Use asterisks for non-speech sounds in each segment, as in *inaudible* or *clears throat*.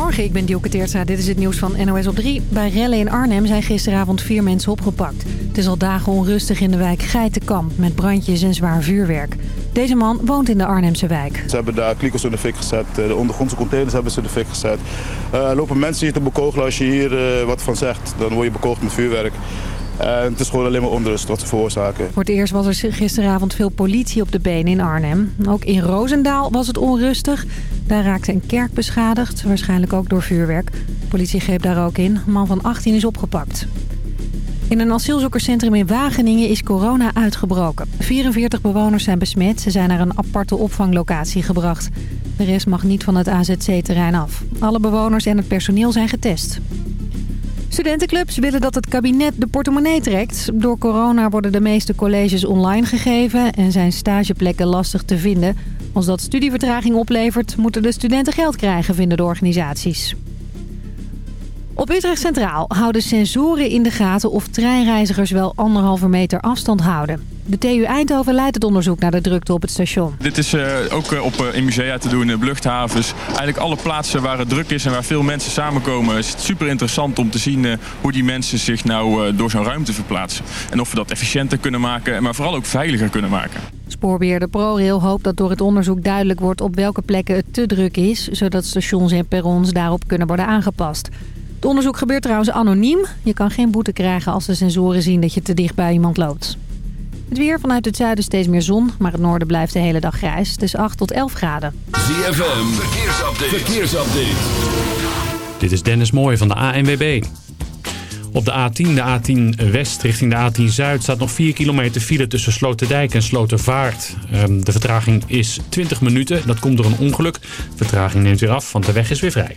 Goedemorgen, ik ben Dielke. Dit is het nieuws van NOS op 3. Bij rellen in Arnhem zijn gisteravond vier mensen opgepakt. Het is al dagen onrustig in de wijk Geitenkamp met brandjes en zwaar vuurwerk. Deze man woont in de Arnhemse wijk. Ze hebben daar klikers in de fik gezet. Eh, de ondergrondse containers hebben ze in de fik gezet. Uh, lopen mensen hier te bekogelen. Als je hier uh, wat van zegt, dan word je bekogeld met vuurwerk. Uh, het is gewoon alleen maar onrust wat ze veroorzaken. Voor het eerst was er gisteravond veel politie op de benen in Arnhem. Ook in Roosendaal was het onrustig. Daar raakte een kerk beschadigd, waarschijnlijk ook door vuurwerk. De politie greep daar ook in. Een man van 18 is opgepakt. In een asielzoekerscentrum in Wageningen is corona uitgebroken. 44 bewoners zijn besmet. Ze zijn naar een aparte opvanglocatie gebracht. De rest mag niet van het AZC-terrein af. Alle bewoners en het personeel zijn getest. Studentenclubs willen dat het kabinet de portemonnee trekt. Door corona worden de meeste colleges online gegeven en zijn stageplekken lastig te vinden. Als dat studievertraging oplevert, moeten de studenten geld krijgen, vinden de organisaties. Op Utrecht Centraal houden sensoren in de gaten of treinreizigers wel anderhalve meter afstand houden. De TU Eindhoven leidt het onderzoek naar de drukte op het station. Dit is uh, ook uh, op, uh, in musea te doen, in luchthavens. Eigenlijk alle plaatsen waar het druk is en waar veel mensen samenkomen... is het super interessant om te zien hoe die mensen zich nou door zo'n ruimte verplaatsen. En of we dat efficiënter kunnen maken, maar vooral ook veiliger kunnen maken. Spoorbeheerder ProRail hoopt dat door het onderzoek duidelijk wordt op welke plekken het te druk is... zodat stations en perrons daarop kunnen worden aangepast. Het onderzoek gebeurt trouwens anoniem. Je kan geen boete krijgen als de sensoren zien dat je te dicht bij iemand loopt. Het weer vanuit het zuiden steeds meer zon, maar het noorden blijft de hele dag grijs. Het is 8 tot 11 graden. ZFM, verkeersupdate. verkeersupdate. Dit is Dennis Mooij van de ANWB. Op de A10, de A10 West richting de A10 Zuid staat nog 4 kilometer file tussen Sloterdijk en Slotervaart. Ehm, de vertraging is 20 minuten. Dat komt door een ongeluk. De vertraging neemt weer af, want de weg is weer vrij.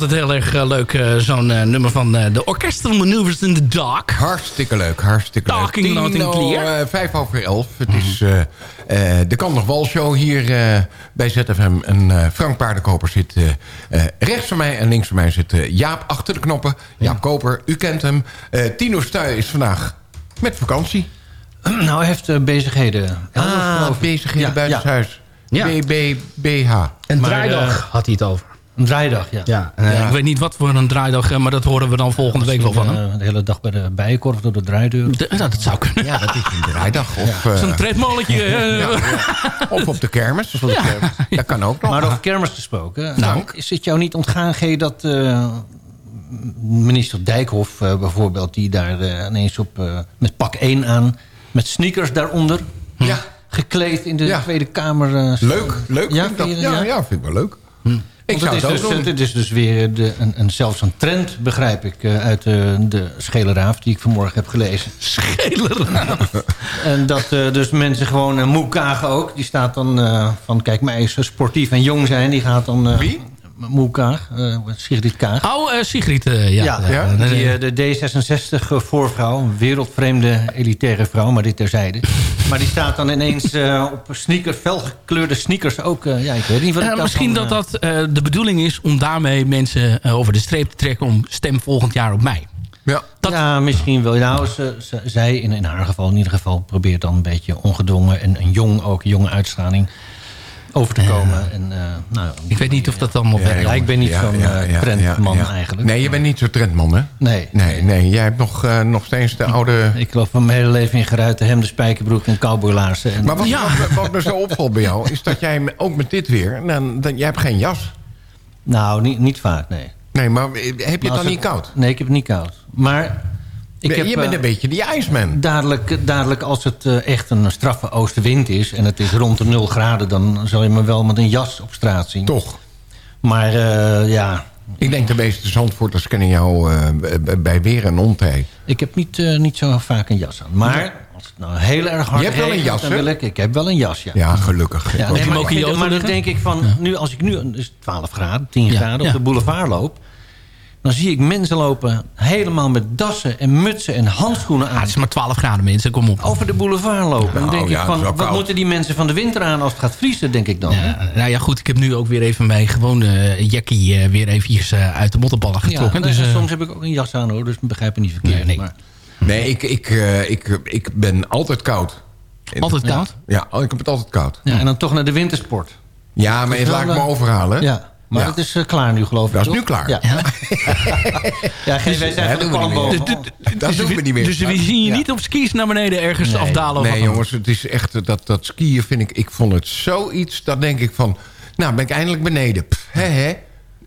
Altijd heel erg eh, leuk, eh, zo'n eh, nummer van eh, de Orchestral Maneuvers in the Dark. Hartstikke leuk, hartstikke leuk. Talking loud and Tien, clear. vijf over elf. Het is eh, eh, de Kan nog Wal show hier eh, bij ZFM. En eh, Frank Paardenkoper zit eh, eh, rechts van mij en links van mij zit Jaap achter de knoppen. Jaap Koper, u kent hem. Eh, Tino Stuy is vandaag met vakantie. *clears throat* Nou, hij heeft eh, bezigheden. Ah, bezigheden Ja, buiten ja. huis. Ja. BBBH. Een draaidag had hij het over. Een draaidag, ja. Ja, eh, Ja. Ik weet niet wat voor een draaidag, eh, maar dat horen we dan volgende week wel van hem. Eh, de hele dag bij de bijenkorf door de draaideur. De- nou, dat zou kunnen. Ja, dat is een draaidag. Of, Zo'n tredmolletje. eh, *laughs* ja, ja. of op de kermis. Dat kan ook nog. Maar over kermis gesproken. Nou. Is het jou niet ontgaan, G, dat eh, minister Dijkhoff eh, bijvoorbeeld... die daar ineens op eh, met pak 1 aan, met sneakers daaronder... Ja. gekleed in de Ja. Tweede Kamer... Leuk, leuk. Ja, vind ik dat. ja, ja? ja, vind ik wel leuk. Ik zou het, is dus, doen. het is dus weer de, een, een, zelfs een trend, begrijp ik... eh, uit de, de Scheleraaf, die ik vanmorgen heb gelezen. *laughs* Schelerig. En dat eh, dus mensen gewoon... Uh, Moe Kaag ook, die staat dan eh, van... kijk, mij is sportief en jong zijn. Die gaat dan... eh, Wie? Moe Kaag, eh, Sigrid Kaag. Oh, eh, Sigrid. eh, ja. Ja, Ja? Die, de D66-voorvrouw, een wereldvreemde elitaire vrouw, maar dit terzijde. *laughs* Maar die staat dan ineens eh, op sneakers, felgekleurde sneakers ook. eh, ja, ik weet niet wat ik misschien dat dat eh, de bedoeling is om daarmee mensen eh, over de streep te trekken... om stem volgend jaar op mij. Ja. dat- Ja, misschien wel. Nou, ze, ze- zij in, in haar geval in ieder geval probeert dan een beetje ongedwongen... en een jong, ook jonge uitstraling over te komen. En, eh, nou, Ik weet niet of dat allemaal werkt. Ja, ik ben niet Ja, zo'n ja, eh, ja, trendman ja, ja. eigenlijk. Nee, je bent niet zo'n trendman, hè? Nee. Nee, nee. Jij hebt nog, eh, nog steeds de oude... Ik loop van mijn hele leven in geruite hemden, spijkerbroek en cowboylaarzen. En, Maar wat, Ja. wat, wat me zo opvalt bij jou... is dat jij ook met dit weer... Dan, dan, jij hebt geen jas. Nou, niet, niet vaak, nee. Nee, maar heb je het dan niet koud? Nee, ik heb het niet koud. Maar ik heb, je bent eh, een beetje die ijsman. dadelijk, dadelijk als het eh, echt een straffe oostenwind is... en het is rond de 0 graden... dan zal je me wel met een jas op straat zien. Toch? Maar eh, ja, Ik denk de meeste Zandvoorters kennen jou eh, b- bij weer en ontij. ik heb niet, eh, niet zo vaak een jas aan. Maar als het nou heel erg hard Je hebt wel een jas, hè? ik... Ik heb wel een jas, ja. Ja, gelukkig. Ja, nee, maar, dan denk ik van, nu, als ik nu, dus 12 graden, 10 Ja, graden, ja. op de boulevard loop... dan zie ik mensen lopen helemaal met dassen en mutsen en handschoenen aan... het is maar 12 graden mensen, kom op. over de boulevard lopen. En dan Nou, denk ja, ik van, wat koud. moeten die mensen van de winter aan als het gaat vriezen, denk ik dan. Ja, nou ja, goed, ik heb nu ook weer even mijn gewone eh, jackie eh, weer eventjes eh, uit de mottenballen getrokken. Ja, dus, soms heb ik ook een jas aan hoor, dus begrijp me niet verkeerd. Nee, nee. Maar, Nee, ik, ik, eh, ik, ik ben altijd koud. In- altijd koud. Ja, ik heb het altijd koud. ja, en dan toch naar de wintersport. Ja, maar is laat ik me overhalen. Ja, maar Ja. het is eh, klaar nu geloof ik. Dat is toch? nu klaar. Ja, ja *laughs* geen, wij zijn dat van de doen we niet palmboom. meer. Dat doen we niet meer. Dus we zien je niet op skis naar beneden ergens Nee. afdalen. of Nee, jongens, het is echt... eh, Dat, dat skiën vind ik... Ik vond het zoiets... Dat denk ik van... Nou, ben ik eindelijk beneden. Pff, hè, hè.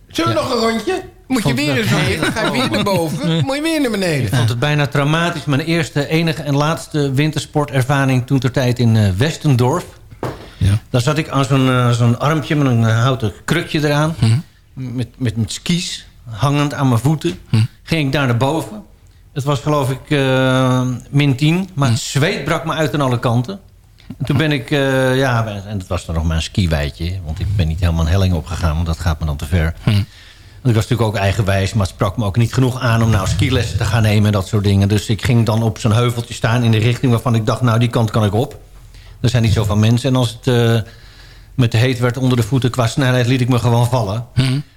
Zullen we nog een rondje? Moet je weer eens? Dan ga je weer naar boven. *laughs* Moet je weer naar beneden. Ik vond het bijna traumatisch. Mijn eerste, enige en laatste wintersportervaring toen ter tijd in eh, Westendorf. Ja. Daar zat ik aan zo'n eh, zo'n armpje met een eh, houten krukje eraan. Met, met, met skis hangend aan mijn voeten. Ging ik daar naar boven. Het was geloof ik eh, min 10. Maar het zweet brak me uit aan alle kanten. En toen ben ik, ja, en het was dan nog maar een skiwijtje. Want ik ben niet helemaal een helling opgegaan, want dat gaat me dan te ver. Want ik was natuurlijk ook eigenwijs, maar het sprak me ook niet genoeg aan... om nou skilessen te gaan nemen en dat soort dingen. Dus ik ging dan op zo'n heuveltje staan in de richting waarvan ik dacht... nou, die kant kan ik op. Er zijn niet zoveel mensen. En als het eh, met de heet werd onder de voeten qua snelheid... liet ik me gewoon vallen.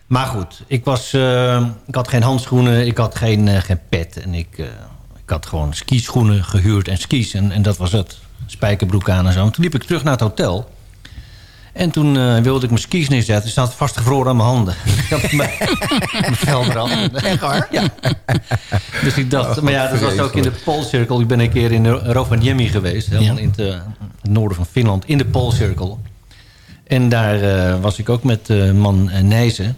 Maar goed, ik, was, eh, ik had geen handschoenen, ik had geen, eh, geen pet. En ik, ik had gewoon skischoenen gehuurd en skis. En, en dat was het. Spijkerbroek aan en zo. En toen liep ik terug naar het hotel... En toen eh, wilde ik mijn skis neerzetten. Ze had vastgevroren aan mijn handen. *laughs* Ik had mijn, mijn vel eraf. Echt waar? Ja. *laughs* Dus ik dacht... maar ja, dat was ook in de Poolcirkel. Ik ben een keer in Rovaniemi geweest. Helemaal in het, eh, het noorden van Finland. In de Poolcirkel. En daar eh, was ik ook met man Nijzen.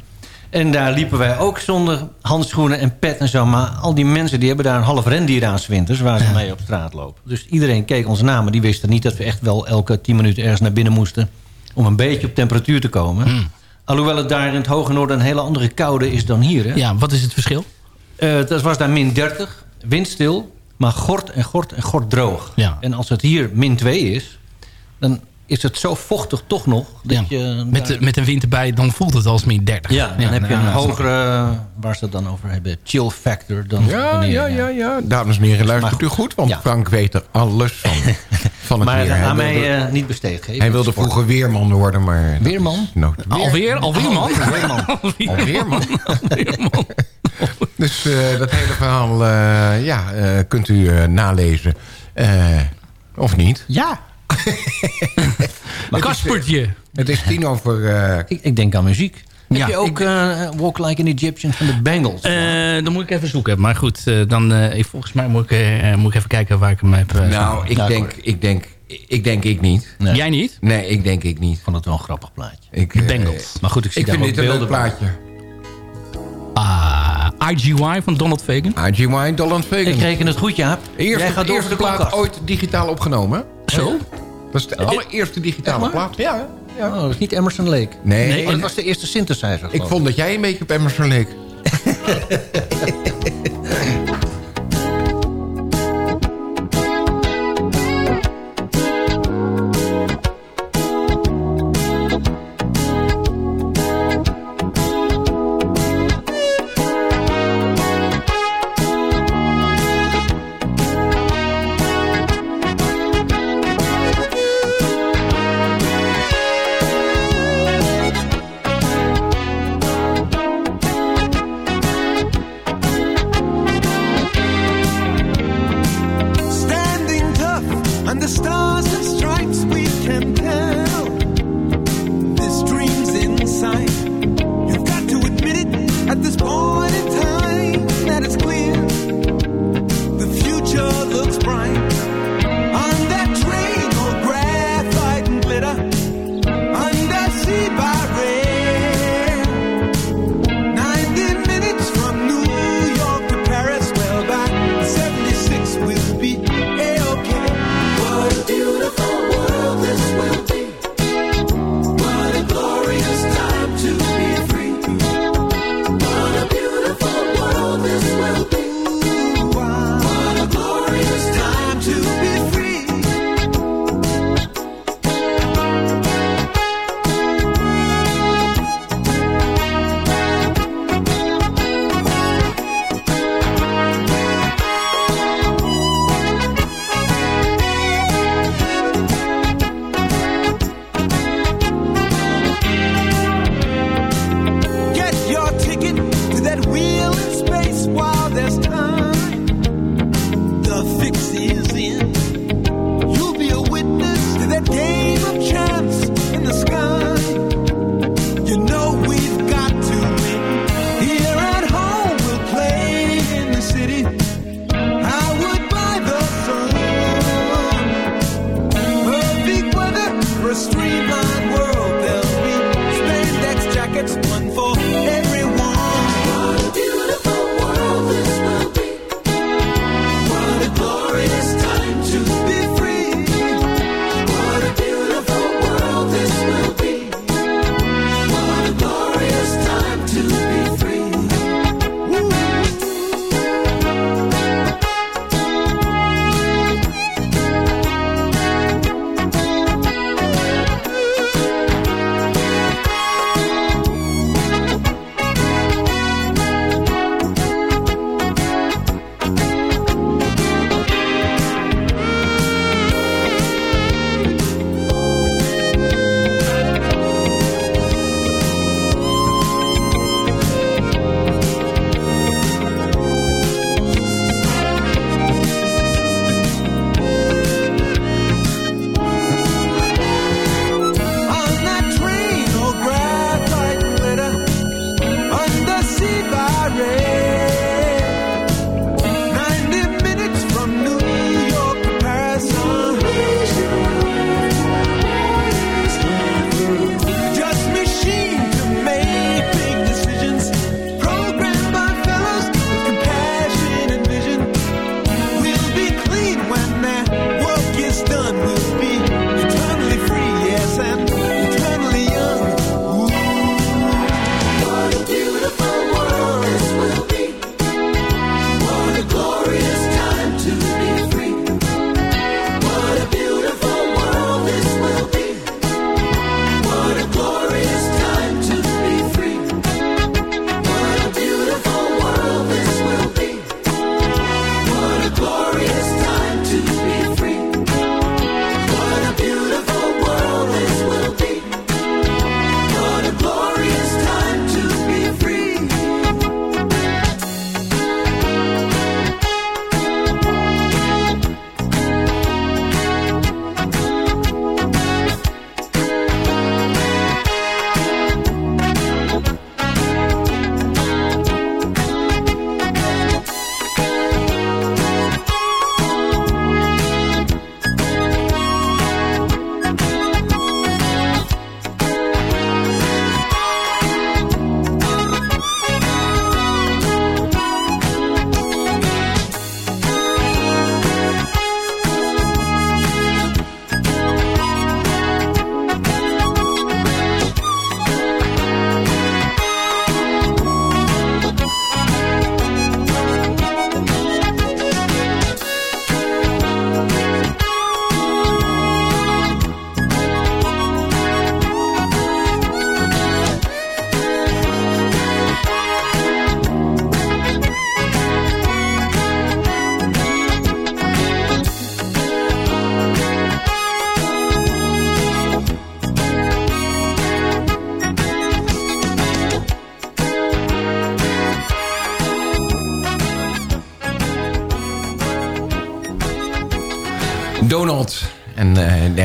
En daar liepen wij ook zonder handschoenen en pet en zo. Maar al die mensen die hebben daar een half rendier aan winters... waar ze mee op straat lopen. Dus iedereen keek ons na. Maar die wisten niet dat we echt wel elke 10 minuten ergens naar binnen moesten om een beetje op temperatuur te komen. Alhoewel het daar in het hoge noorden een hele andere koude is dan hier. Hè? Ja, wat is het verschil? Uh, het was daar min 30, windstil, maar gort en gort en gort droog. Ja. En als het hier min 2 is, dan is het zo vochtig toch nog. Dat Ja. je Met, de- met een wind erbij, dan voelt het als min 30. ja, dan heb je nou, een ik. hogere, waar ze het dan over hebben, chill factor. Dan Ja, wanneer- ja, ja, ja. Dames en heren, luistert u goed? Want. Frank weet er alles van. *laughs* van het Maar weer. aan mij wilde, eh, niet besteed hij wilde vroeger weerman worden, maar... Weerman? Alweer? Alweer, man? Alweer, man. Dus eh, dat hele verhaal eh, ja, kunt u nalezen. Of niet. Ja. *laughs* Kaspertje. Het is tien over... eh, Ik, ik denk aan muziek. Ja, heb je ook eh, Walk Like an Egyptian van de Bengals? Eh, dan moet ik even zoeken. Maar goed, eh, dan, eh, volgens mij moet ik, eh, moet ik even kijken waar ik hem heb. eh, nou, ik denk, ik denk... Ik denk ik niet. Nee. Jij niet? Nee, ik denk ik niet. Ik vond het wel een grappig plaatje. Ik, De eh, Bengals. Maar goed, ik zie Ik daar vind ook dit een leuk bij. plaatje. Ah, IGY van Donald Fagan. IGY, Dolan Fagan. Ik reken het goed, Jaap. Eerste, Jij gaat door de plaat ooit digitaal opgenomen. Zo? Dat is de allereerste digitale plaat. Ja, ja. Oh, dat is niet Emerson Lake. Nee, Nee, dat was de eerste synthesizer. ik vond dat jij een beetje op Emerson leek. *laughs*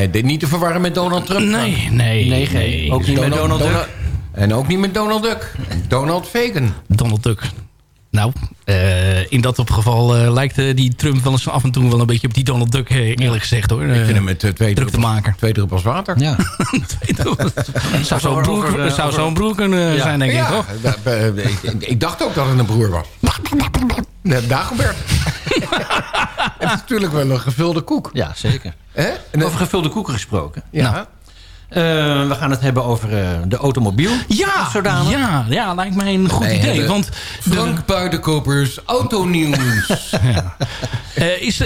nee, dit niet te verwarren met Donald Trump. Nee, nee. Nee, geen. Ook niet met Donald Duck. En ook niet met Donald Duck. Donald Fagan. Donald Duck. Nou, eh, in dat geval eh, lijkt eh, die Trump wel eens af en toe wel een beetje op die Donald Duck, eerlijk gezegd hoor. Ik vind hem met twee, druk te druppels, maken. twee druppels water. Ja. *laughs* *laughs* zou zo'n broer, eh, zou over- zo'n broer kunnen zijn, denk ik, Ja, toch? ik, ik dacht ook dat het een broer was. Nee, *laughs* Dagobert. het is natuurlijk wel een gevulde koek. ja, zeker. Hè? En, Over gevulde koeken gesproken. ja. Nou. Eh, we gaan het hebben over eh, de automobiel. Ja, Zodanig. ja, ja, lijkt mij een goed idee. Want Frank Buitenkopers, Autonieuws. *laughs* Eh, is,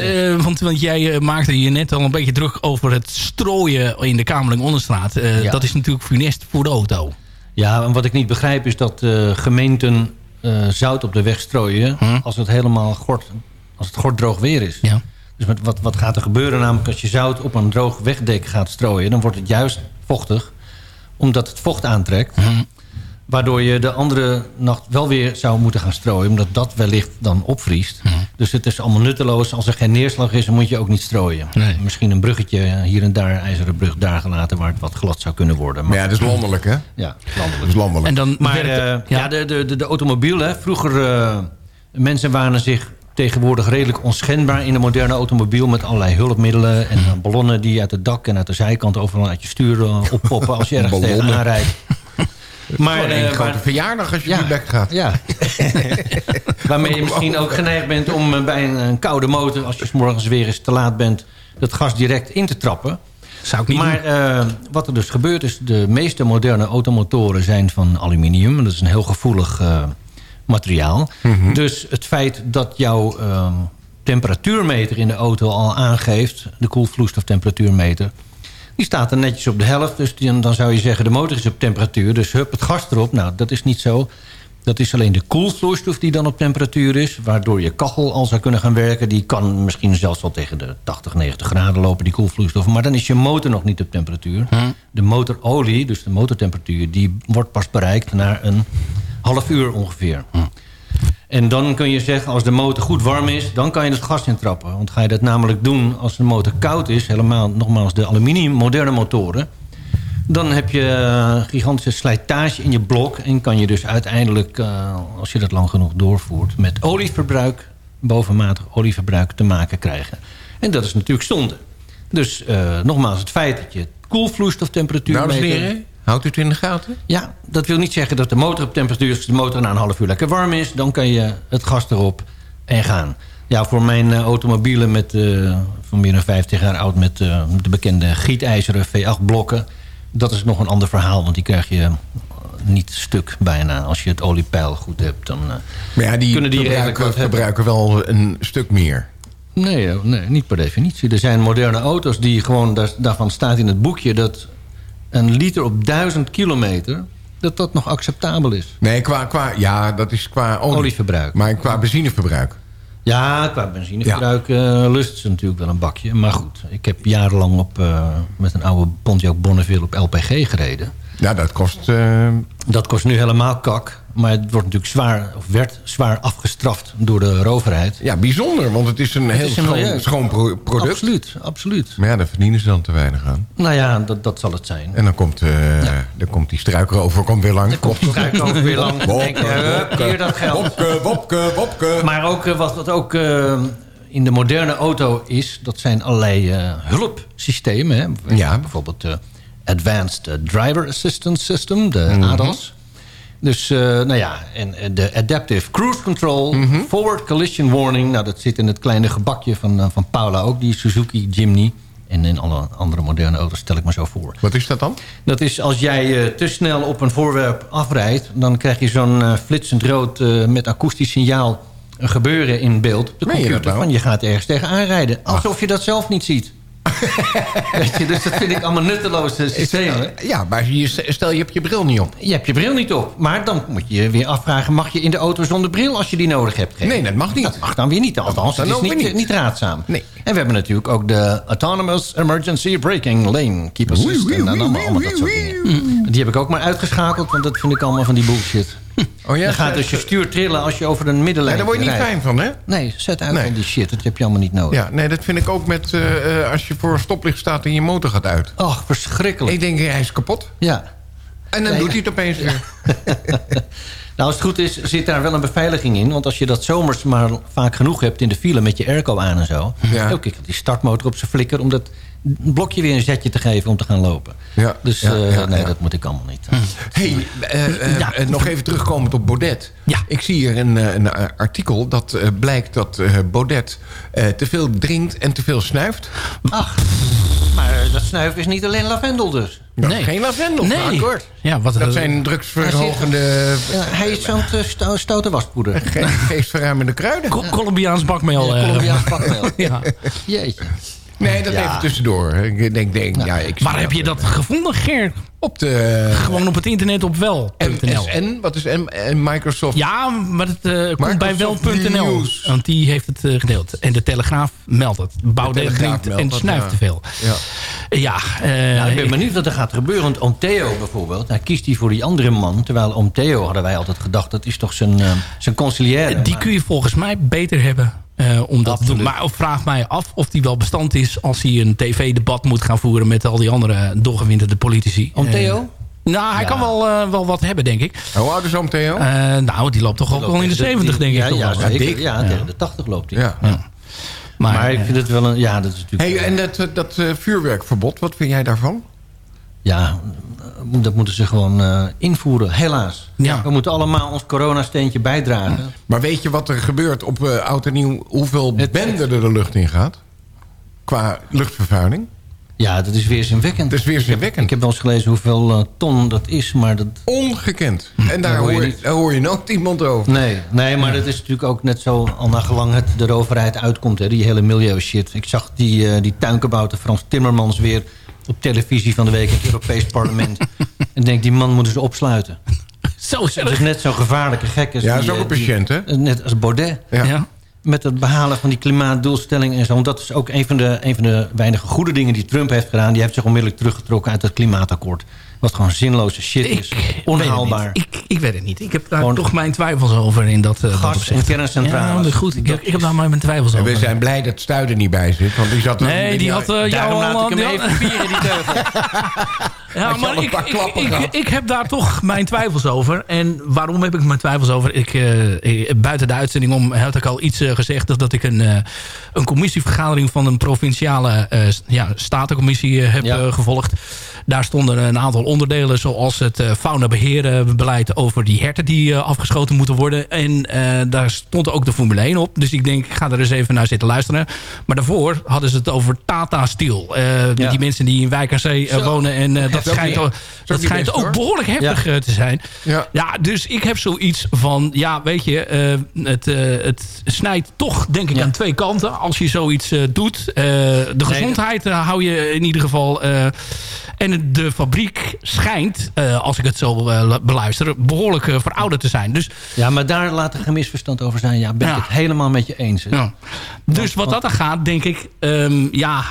want, want jij maakte je net al een beetje druk over het strooien in de Kamerling Onderstraat. Ja. Dat is natuurlijk funest voor de auto. Ja, en wat ik niet begrijp is dat gemeenten zout op de weg strooien... Hm. als het helemaal gort, als het gort droog weer is. Ja. Dus met, wat, wat gaat er gebeuren namelijk als je zout op een droog wegdek gaat strooien... dan wordt het juist vochtig, omdat het vocht aantrekt. Hm. Waardoor je de andere nacht wel weer zou moeten gaan strooien... omdat dat wellicht dan opvriest. Hm. Dus het is allemaal nutteloos. Als er geen neerslag is, dan moet je ook niet strooien. Nee. Misschien een bruggetje hier en daar, ijzeren brug daar gelaten... waar het wat glad zou kunnen worden. Maar ja, dat is landelijk, hè? ja, Dat is landelijk. En dan maar werkt- eh, ja. de, de, de, de automobiel, hè. vroeger... eh, mensen waren zich tegenwoordig redelijk onschendbaar in de moderne automobiel... met allerlei hulpmiddelen en eh, ballonnen die uit het dak en uit de zijkant... overal uit je stuur eh, *laughs* oppoppen als je ergens tegenaan rijdt. *laughs* Maar, Gewoon eh, een grote verjaardag als je ja, bek gaat. Ja. *laughs* Waarmee je misschien ook geneigd bent om bij een, een koude motor... als je 's morgens weer eens te laat bent... dat gas direct in te trappen. Zou ik niet Maar wat er dus gebeurt is... de meeste moderne automotoren zijn van aluminium. Dat is een heel gevoelig materiaal. Dus het feit dat jouw eh, temperatuurmeter in de auto al aangeeft... de koelvloeistoftemperatuurmeter... die staat er netjes op de helft. Dus die, dan zou je zeggen, de motor is op temperatuur. Dus hup, het gas erop. Nou, dat is niet zo. Dat is alleen de koelvloeistof die dan op temperatuur is. Waardoor je kachel al zou kunnen gaan werken. Die kan misschien zelfs wel tegen de 80, 90 graden lopen, die koelvloeistof. Maar dan is je motor nog niet op temperatuur. De motorolie, dus de motortemperatuur... die wordt pas bereikt na een half uur ongeveer. En dan kun je zeggen, als de motor goed warm is... dan kan je het gas intrappen. Want ga je dat namelijk doen als de motor koud is... helemaal nogmaals de aluminium moderne motoren... dan heb je eh, gigantische slijtage in je blok... en kan je dus uiteindelijk, eh, als je dat lang genoeg doorvoert... met olieverbruik, bovenmatig olieverbruik te maken krijgen. En dat is natuurlijk zonde. Dus eh, nogmaals, het feit dat je koelvloeistoftemperatuur... Meter- heren, houdt u het in de gaten? ja, dat wil niet zeggen dat de motor op temperatuur... als de motor na een half uur lekker warm is... dan kan je het gas erop en gaan. Ja, voor mijn automobielen met, van meer dan 50 jaar oud... met de bekende gietijzeren V8-blokken... dat is nog een ander verhaal, want die krijg je eh, niet stuk bijna. Als je het oliepeil goed hebt, dan... eh, Maar ja, die, Kunnen die verbruiken wel een stuk meer. Nee, eh, nee, niet per definitie. Er zijn moderne auto's die gewoon... daar- daarvan staat in het boekje dat een liter op duizend kilometer... dat dat nog acceptabel is. Nee, qua, qua, ja, dat is qua olie. Olieverbruik. Maar qua benzineverbruik. Ja, qua benzineverbruik eh, lust ze natuurlijk wel een bakje. Maar goed, ik heb jarenlang op, eh, met een oude Pontiac Bonneville op LPG gereden. Ja, dat kost... eh, Dat kost nu helemaal kak. Maar het wordt natuurlijk zwaar, of werd zwaar afgestraft door de overheid. ja, bijzonder, want het is een heel is een schoon, milieu. schoon pro- product. Absoluut, absoluut. Maar ja, daar verdienen ze dan te weinig aan. Nou ja, dat, dat zal het zijn. En dan komt, eh, dan komt die struikrover komt weer langs. Komt de struikrover weer lang. Wopke, eh, hier dat geld. Wopke, Wopke, Wopke. Maar ook wat, wat ook in de moderne auto is... dat zijn allerlei hulpsystemen. Hè? Ja. Bijvoorbeeld Advanced eh, Driver Assistance System, de Mhm. ADAS. Dus, eh, nou ja, en en de Adaptive Cruise Control, Mhm. Forward Collision Warning... nou, dat zit in het kleine gebakje van, eh, van Paula ook, die Suzuki Jimny... En in alle andere moderne auto's stel ik me zo voor. Wat is dat dan? Dat is als jij eh, te snel op een voorwerp afrijdt... dan krijg je zo'n eh, flitsend rood eh, met akoestisch signaal gebeuren in beeld op de computer. nou? Van je gaat ergens tegenaan rijden. Alsof je dat zelf niet ziet. *laughs* Weet je, dus dat vind ik allemaal nutteloze systemen. Ja, maar je, stel je hebt je bril niet op. Je hebt je bril niet op. Maar dan moet je je weer afvragen... mag je in de auto zonder bril als je die nodig hebt? Nee, dat mag niet. Dat mag dan weer niet. Althans, dan het is niet, niet. niet raadzaam. Nee. En we hebben natuurlijk ook de Autonomous Emergency Braking Lane Keep Assist. En dan allemaal, allemaal dat soort dingen. Die heb ik ook maar uitgeschakeld, want dat vind ik allemaal van die bullshit. Oh ja, Dan gaat dus je stuur trillen als je over een middenlijn Nee, daar word je niet fijn van, hè? Nee, zet uit Nee. van die shit. Dat heb je allemaal niet nodig. Ja, nee, dat vind ik ook met eh, eh, als je voor een stoplicht staat en je motor gaat uit. Ach, verschrikkelijk. Ik denk, hij is kapot. Ja. En dan Nee. doet hij het opeens weer. *laughs* Nou, als het goed is, zit daar wel een beveiliging in. Want als je dat zomers maar vaak genoeg hebt in de file met je airco aan en zo. Ja. Ik had die startmotor op zijn flikker om dat blokje weer een zetje te geven om te gaan lopen. Ja, Dus ja, eh, ja, nee, ja. dat moet ik allemaal niet. hey, eh, eh, Ja. nog even terugkomend op Baudet. Ja. Ik zie hier een, een artikel dat eh, blijkt dat eh, Baudet eh, te veel drinkt en te veel snuift. Ach, maar dat snuiven is niet alleen lavendel dus. Nou, Nee. Geen lavendel, Nee. akkoord. Ja, wat, Dat zijn drugsverhogende, hij is zo'n eh, sto- stoute waspoeder. *laughs* ge- geestverruimende kruiden. Co- Colombiaans bakmeel. Ja, eh, Colombiaans bakmeel. *laughs* ja. Jeetje. Nee, dat Ja. even tussendoor. Ik denk, denk ja, ik Waar heb je dat gevonden, Ger? Op de Gewoon op het internet op wel.nl. MSN, wat is M en Microsoft? Ja, maar het eh, komt bij wel.nl. Want die heeft het eh, gedeeld. En de Telegraaf meldt het. Bouwde drinkt en snuift te veel. Ja. Ja, eh, Nou, ik ben benieuwd wat er gaat gebeuren. Want Theo bijvoorbeeld, hij kiest hij voor die andere man. Terwijl oom Theo, hadden wij altijd gedacht, dat is toch zijn, zijn conciliaire. die kun je volgens mij beter hebben eh, om dat te Absoluut. doen. Maar ik vraag mij af of die wel bestand is... als hij een tv-debat moet gaan voeren... met al die andere doorgewinterde politici. Oom Eh, Theo? nou, hij Ja. kan wel, eh, wel wat hebben, denk ik. Hoe oud is oom Theo? Eh, nou, die loopt toch ook wel in de 70, denk ik. Ja, toch ja, dik. Ja, tegen de 80 loopt hij. ja. Maar, Maar ik vind het wel een... Ja, dat is natuurlijk... Hey, en dat, dat eh, vuurwerkverbod, wat vind jij daarvan? Ja, dat moeten ze gewoon eh, invoeren, helaas. Ja. We moeten allemaal ons coronasteentje bijdragen. Maar weet je wat er gebeurt op eh, oud en nieuw? Hoeveel Het- bende er de lucht in gaat? Qua luchtvervuiling? Ja, dat is weerzinwekkend. Dat is weerzinwekkend. Ik heb wel eens gelezen hoeveel eh, ton dat is, maar dat... Ongekend. En daar hoor je daar hoor je nooit iemand over. Nee, nee, maar dat is natuurlijk ook net zo... al naar gelang het de overheid uitkomt, hè, die hele milieu-shit. Ik zag die, eh die tuinkebouter Frans Timmermans weer op televisie van de week... in het Europees Parlement. *laughs* en denk, die man moeten ze opsluiten. Zo Dat is net zo'n gevaarlijke gek als Ja, die, is ook eh, een patiënt, hè? Net als Baudet. Ja. Ja. Met het behalen van die klimaatdoelstellingen en zo. Want dat is ook een van, de, een van de weinige goede dingen die Trump heeft gedaan. Die heeft zich onmiddellijk teruggetrokken uit het klimaatakkoord. Wat gewoon zinloze shit is. Ik Onhaalbaar. Ik, ik weet het niet. Ik heb daar Gewoon- toch mijn twijfels over in dat, eh, dat Gas- en kerncentrales. Ja, dat is goed. Ik, ik heb daar maar mijn twijfels En over. we zijn blij dat Stuy er niet bij zit. Want die zat Nee, die had eh, jou Daarom al... laat ik die hem had- even vieren, die teugel. *laughs* Ja, Had maar ik, ik, klappen ik, heb daar toch mijn twijfels over. En waarom heb ik mijn twijfels over? Ik, eh, ik- buiten de uitzending om had ik al iets eh, gezegd... dat ik een, eh, een commissievergadering van een provinciale eh, ja, statencommissie eh, heb Ja. eh, gevolgd. Daar stonden een aantal onderdelen zoals het eh faunabeheerbeleid over die herten die eh, afgeschoten moeten worden. En eh, daar stond ook de Formule 1 op. Dus ik denk, ik ga er eens even naar zitten luisteren. Maar daarvoor hadden ze het over Tata Steel. Ja. Die mensen die in Wijk aan Zee Zo. wonen. En dat ook schijnt, ook- dat schijnt ook hoor. behoorlijk heftig te zijn. Ja. Ja, dus ik heb zoiets van... Ja, weet je, het, het snijdt toch, denk ik, aan twee kanten. Als je zoiets doet. De gezondheid hou je in ieder geval... en de fabriek schijnt, eh, als ik het zo eh, beluister... behoorlijk eh, verouderd te zijn. Dus, Ja, maar daar laat er geen misverstand over zijn. Ja, ben ik Ja. het helemaal met je eens. ja. dus wat dat er gaat, denk ik... ehm, ja,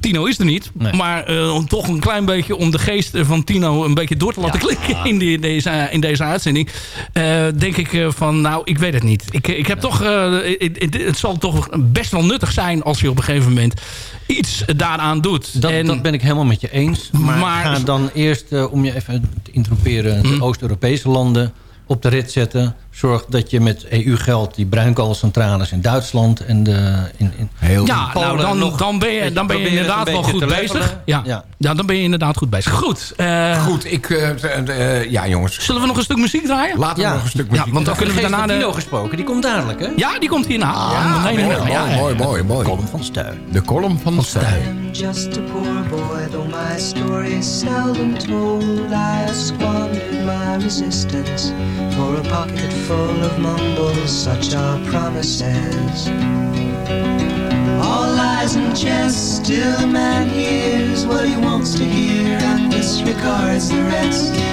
Tino is er niet. Nee. Maar eh, om toch een klein beetje om de geest van Tino... een beetje door te laten klikken in, die, deze, in deze uitzending... eh, denk ik eh, van, nou, ik weet het niet. Ik, ik heb toch... het, het, het zal toch best wel nuttig zijn... als je op een gegeven moment iets daaraan doet. Dat, En- dat ben ik helemaal met je eens. Maar, Maar- ga dan eerst, om je even te interromperen... de Oost-Europese landen op de rit zetten. Zorg dat je met EU-geld die bruinkoolcentrales in Duitsland... en de, in, in Heel Ja, Polen nou, dan, nog dan ben je, dan ben je inderdaad wel goed te bezig. Ja. Ja. Ja. dan ben je inderdaad goed bezig. Goed. eh, Goed, ik... eh, eh, ja, jongens. Zullen we nog een stuk muziek draaien? Laten we Ja. nog een stuk Ja, muziek want dan kunnen we van daarna Tino de... gesproken, die komt dadelijk, hè? Ja, die komt hierna. Ja, nee, nee, mooi, nee, ja, mooi, ja. mooi, mooi, mooi. Column van Stuy. De column van de Stuy. Just a poor boy, though my story is seldom told. I squandered my resistance for a pocket full of mumbles, such are promises. All lies and jest, still a man hears what he wants to hear and disregards the rest.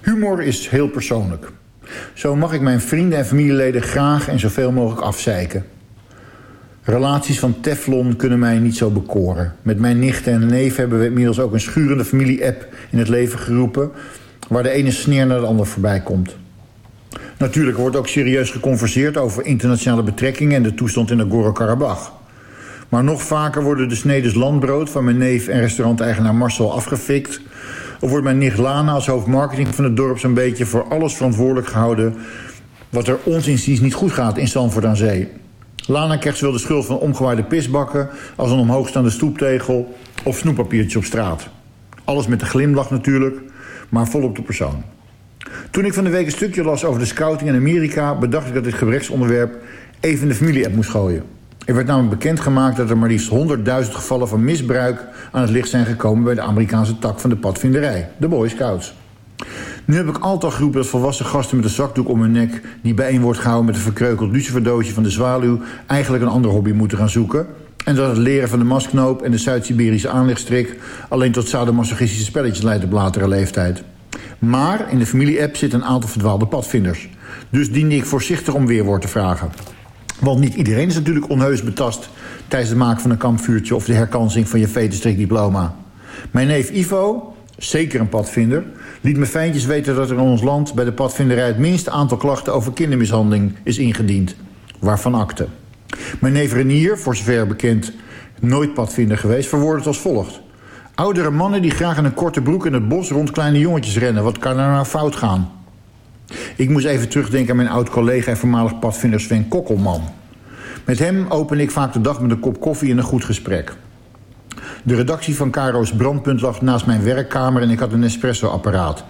Humor is heel persoonlijk. Zo mag ik mijn vrienden en familieleden graag en zoveel mogelijk afzeiken. Relaties van Teflon kunnen mij niet zo bekoren. Met mijn nichten en neef hebben we inmiddels ook een schurende familie-app in het leven geroepen... waar de ene sneer naar de ander voorbij komt. Natuurlijk wordt ook serieus geconverseerd over internationale betrekkingen... en de toestand in Nagorno-Karabakh. Maar nog vaker worden de snedes landbrood van mijn neef en restauranteigenaar Marcel afgefikt... Of wordt mijn nicht Lana als hoofdmarketing van het dorp... zo'n beetje voor alles verantwoordelijk gehouden... wat er ons inziens niet goed gaat in Sanford aan Zee. Lana krijgt zowel de schuld van omgewaaide pisbakken... als een omhoogstaande stoeptegel of snoeppapiertje op straat. Alles met de glimlach natuurlijk, maar volop de persoon. Toen ik van de week een stukje las over de scouting in Amerika... bedacht ik dat dit gebreksonderwerp even in de familie-app moest gooien. Er werd namelijk bekendgemaakt dat er maar liefst 100.000 gevallen van misbruik... aan het licht zijn gekomen bij de Amerikaanse tak van de padvinderij, de Boy Scouts. Nu heb ik altijd geroepen dat volwassen gasten met een zakdoek om hun nek... die bijeen wordt gehouden met een verkreukeld luciferdoosje van de zwaluw... eigenlijk een ander hobby moeten gaan zoeken... en dat het leren van de masknoop en de Zuid-Siberische aanlegstrik... alleen tot sadomasochistische spelletjes leidt op latere leeftijd. Maar in de familie-app zitten een aantal verdwaalde padvinders. Dus diende ik voorzichtig om weerwoord te vragen. Want niet iedereen is natuurlijk onheus betast... tijdens het maken van een kampvuurtje... of de herkansing van je vetenstrikdiploma. Mijn neef Ivo, zeker een padvinder... liet me fijntjes weten dat er in ons land... bij de padvinderij het minste aantal klachten over kindermishandeling is ingediend. Waarvan akte. Mijn neef Renier, voor zover bekend nooit padvinder geweest... verwoordde het als volgt. Oudere mannen die graag in een korte broek in het bos... rond kleine jongetjes rennen. Wat kan er nou fout gaan? Ik moest even terugdenken aan mijn oud-collega... en voormalig padvinder Sven Kokkelman. Met hem open ik vaak de dag met een kop koffie en een goed gesprek. De redactie van Caro's Brandpunt lag naast mijn werkkamer... en ik had een espresso-apparaat.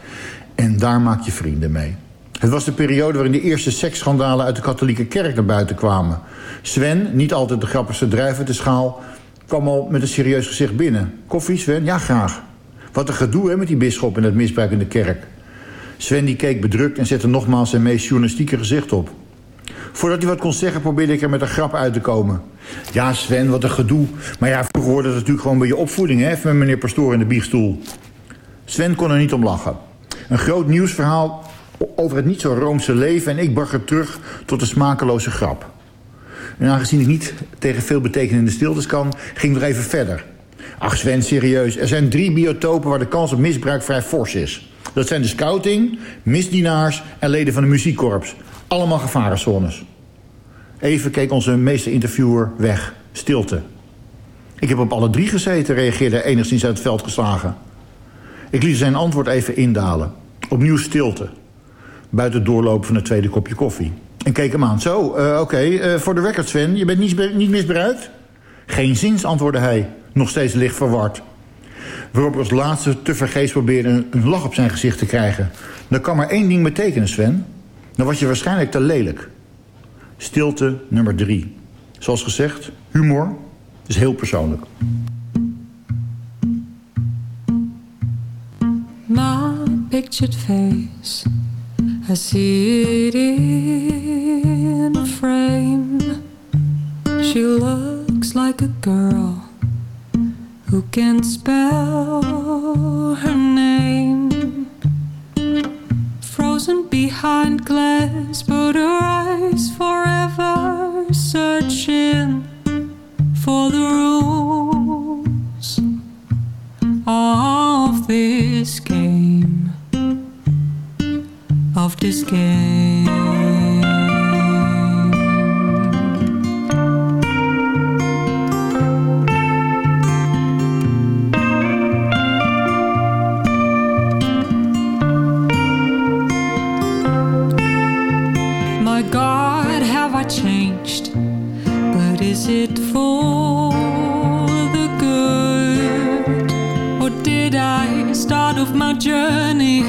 En daar maak je vrienden mee. Het was de periode waarin de eerste seksschandalen... uit de katholieke kerk naar buiten kwamen. Sven, niet altijd de grappigste drijver te schaal... kwam al met een serieus gezicht binnen. Koffie, Sven? Ja, graag. Wat een gedoe hè, met die bisschop en het misbruik in de kerk. Sven die keek bedrukt en zette nogmaals zijn meest journalistieke gezicht op. Voordat hij wat kon zeggen probeerde ik er met een grap uit te komen. Ja, Sven, wat een gedoe. Maar ja, vroeger hoorde het natuurlijk gewoon bij je opvoeding, hè? Met meneer Pastoor in de biechtstoel. Sven kon er niet om lachen. Een groot nieuwsverhaal over het niet zo roomse leven... en ik bracht het terug tot een smakeloze grap. En aangezien ik niet tegen veel betekenende stiltes kan... ging ik even verder. Ach Sven, serieus. Er zijn drie biotopen waar de kans op misbruik vrij fors is. Dat zijn de scouting, misdienaars en leden van de muziekkorps. Allemaal gevarenzones. Even keek onze meeste interviewer weg. Stilte. Ik heb op alle drie gezeten, reageerde enigszins uit het veld geslagen. Ik liet zijn antwoord even indalen. Opnieuw stilte. Buiten het doorlopen van het tweede kopje koffie. En keek hem aan. Zo, uh, oké, uh, voor de record Sven, je bent niet, niet misbruikt? Geen zins, antwoordde hij, nog steeds licht verward. Waarop als laatste tevergeefs probeerde een, een lach op zijn gezicht te krijgen. Dat kan maar één ding betekenen, Sven. Dan was je waarschijnlijk te lelijk. Stilte nummer drie. Zoals gezegd, humor is heel persoonlijk. My pictured face I see in frame She looks like a girl Who can spell her name? Frozen behind glass But her eyes forever Searching for the rules Of this game Of this game changed? But is it for the good? Or did I start off my journey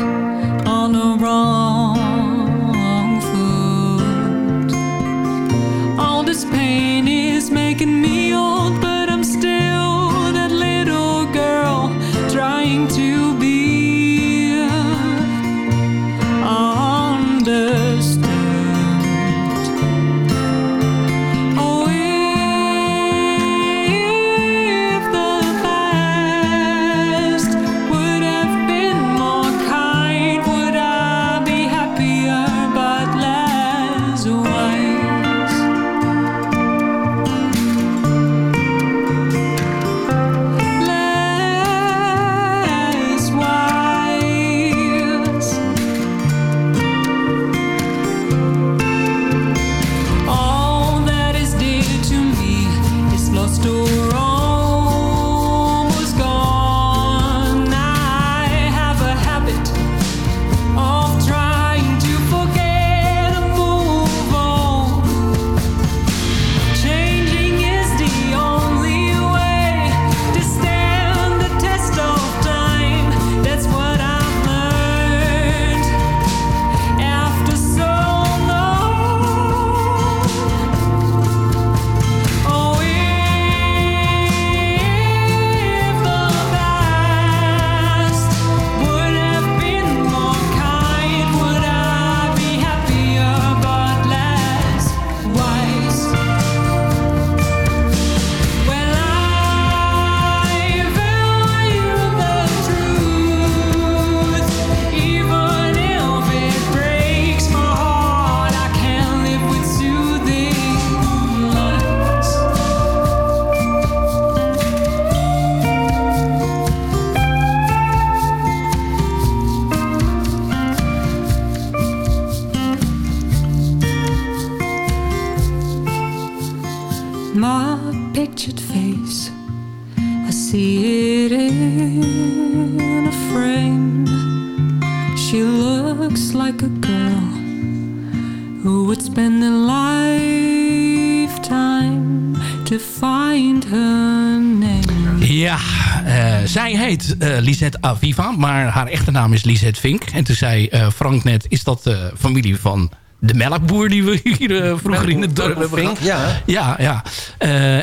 zij heet eh, Lisette Aviva, maar haar echte naam is Lisette Vink. En toen zei eh, Frank net, is dat eh, familie van de melkboer die we hier vroeger in het dorp hebben gehad? ja. Ja, ja.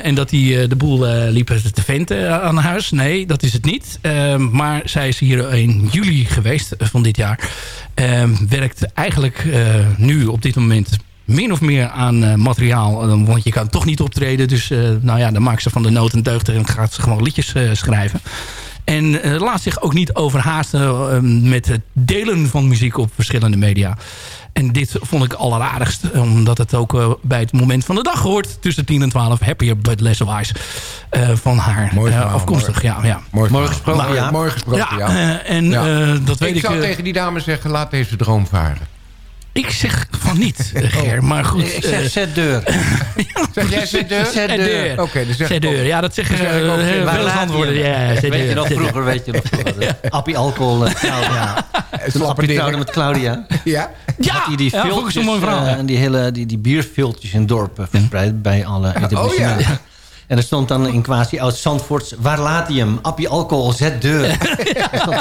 En dat hij de boel liep te venten aan huis. Nee, dat is het niet. Maar zij is hier in juli geweest van dit jaar. Werkt eigenlijk nu op dit moment min of meer aan materiaal. want je kan toch niet optreden. Dus nou ja, dan maakt ze van de nood en deugd en gaat ze gewoon liedjes schrijven. En eh, laat zich ook niet overhaasten eh, met het delen van muziek op verschillende media. En dit vond ik alleraardigst, omdat het ook eh, bij het moment van de dag hoort. Tussen 10 en 12, Happier But Less Wise. eh, van haar Mooi eh, afkomstig. Ja, ja. Mooi, Mooi gesproken, ja. mooi gesproken, ja. Ja, eh, en eh, dat weet ik ik... zou eh, tegen die dame zeggen, laat deze droom varen. Ik zeg van niet, eh, *laughs* Ger. Maar goed. Ik zeg eh, zet deur. *laughs* Zeg jij zet deur? Zet deur. Oké, zeg Zet deur. Ja, dat zeggen ik ook, eh, deur. antwoorden. Ja, Weet je nog vroeger, weet je nog vroeger. Appie alcohol, eh, Claudia. Toen Appie trouwde met Claudia. Ja? Ja, die ja, vond ik filmpjes, zo'n mooi verhaal. eh, en die, hele, die, die bierviltjes in het dorp eh, verspreid bij alle etablissementen. En er stond dan in quasi oud Zandvoorts... Waar laat hij hem? Appie alcohol, zet deur. *laughs*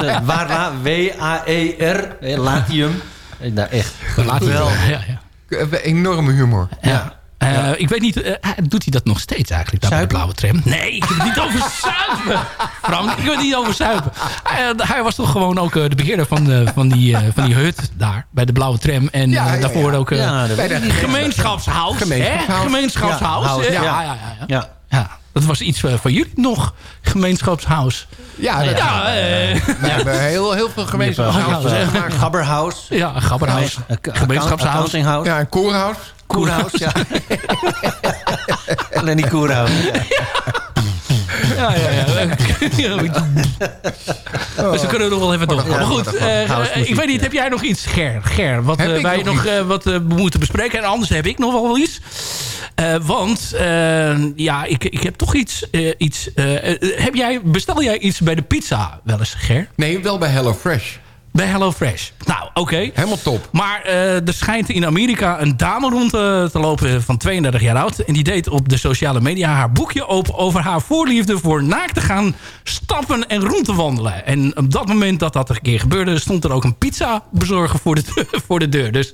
Eh, waar la, W-A-E-R, eh, Eh, Nou, echt. Laat hij Wel. Ja, ja. Eh, Enorme humor. Ja. Eh, Ik weet niet, eh, doet hij dat nog steeds eigenlijk, daar bij de blauwe tram? Nee, ik heb het niet over zuipen. *laughs* Frank, ik heb het niet over zuipen. Hij was toch gewoon ook eh, de beheerder van, de, van, die, eh, van die hut daar, bij de blauwe tram. En Ja, ja, daarvoor ja. ook eh, Bij de gemeenschapshuis. Gemeenschapshuis. hè? Gemeenschapshuis. Ja, house, ja. ja, ja, ja, ja. Ja. Ja, dat was iets eh, van jullie nog, gemeenschapshuis. Ja, dat Ja, eh, We hebben heel, heel veel gemeenschappen. Ja, Uh, Gabberhouse. ja, Gabberhuis. eh, Gemeenschapshuis. Ja, een koorhuis. Koerhuis, ja. *laughs* Alleen die Koerhuis. Ja. *laughs* Ja, ja, ja. *laughs* Dus we kunnen nog wel even door. Maar goed, eh, eh, ik weet niet, heb jij nog iets, Ger? Ger, wat eh, wij nog nog eh, wat, eh, moeten bespreken? En anders heb ik nog wel iets. Eh, want, eh, ja, ik, ik heb toch iets... eh, iets heb jij, bestel jij iets bij de pizza wel eens, Ger? Nee, wel bij HelloFresh. Bij HelloFresh. Nou, oké. Helemaal top. Maar eh, er schijnt in Amerika een dame rond te, te lopen van 32 jaar oud. En die deed op de sociale media haar boekje open over haar voorliefde voor naakt te gaan stappen en rond te wandelen. En op dat moment dat dat een keer gebeurde, stond er ook een pizza bezorger voor de, deur- *laughs* voor de deur. Dus